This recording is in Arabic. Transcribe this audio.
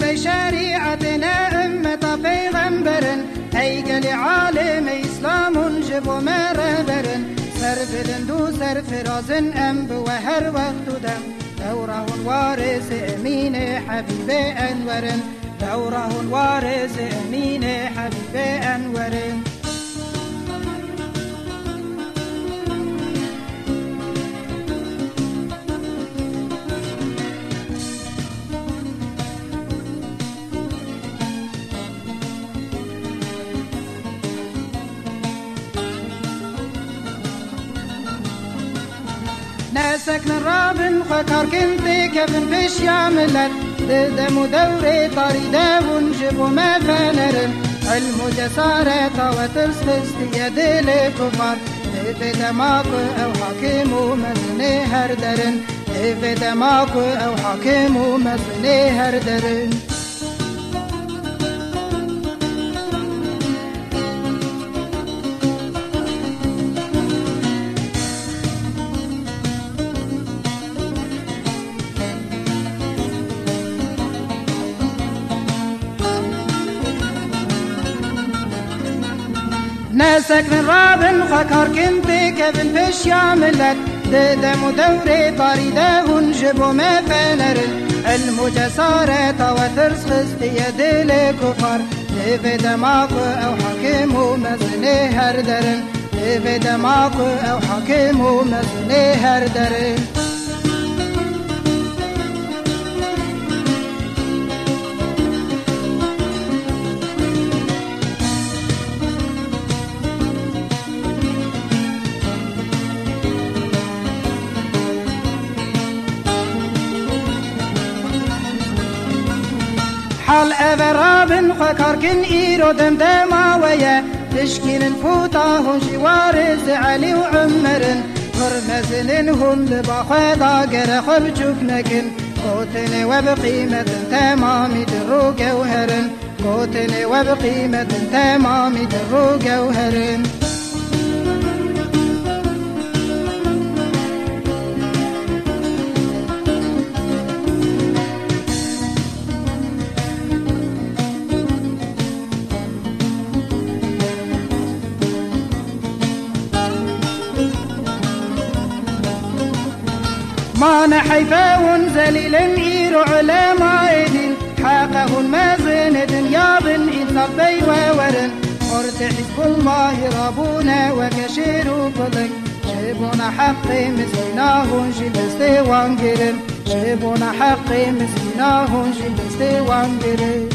في شريعتنا أمة بيغمبر هيكل عالم إسلام جبو مربر سر دو سر فرازن أم وهر وقت دم. دوره وارث أمين حبيب أنور دوره وارث أمين ناسك نرابن خكار كنتي كفن فيش يعملت دم دوري طاري داون جبو ما فنرن علم جسارة وترسخست يد الكفار في دماغ أو حكيم ومزني هردرن في دماغ أو حكيم ومزني هردرن ناسك من رابن خكار كنتي كفن فيش يعملك. دم دوري طاري داون جبو ما فنرن المجسارة وترس خست يد الكفار في دماغ أو حكيم ومزني هردرن في دماغ أو حكيم ومزني هردرن حال أبرابن خكاركن إيرو دم دما ويا تشكين الفوتا هون جوارز علي وعمرن هرمزن هون لباخدا قر خب جوكنكن قوتن وبقيمة تمامي درو جوهرن قوتن وبقيمة تمامي درو جوهرن ما نحيفاون زليل علماء دين حاقهن مازن دنيا بن إنصبي وورن. قرت حزب الله ربونا وكشيرو بلك شيبونا حقي مسكيناهن شبستي وانجرن شيبونا حقي مسكيناهن شبستي وانجرن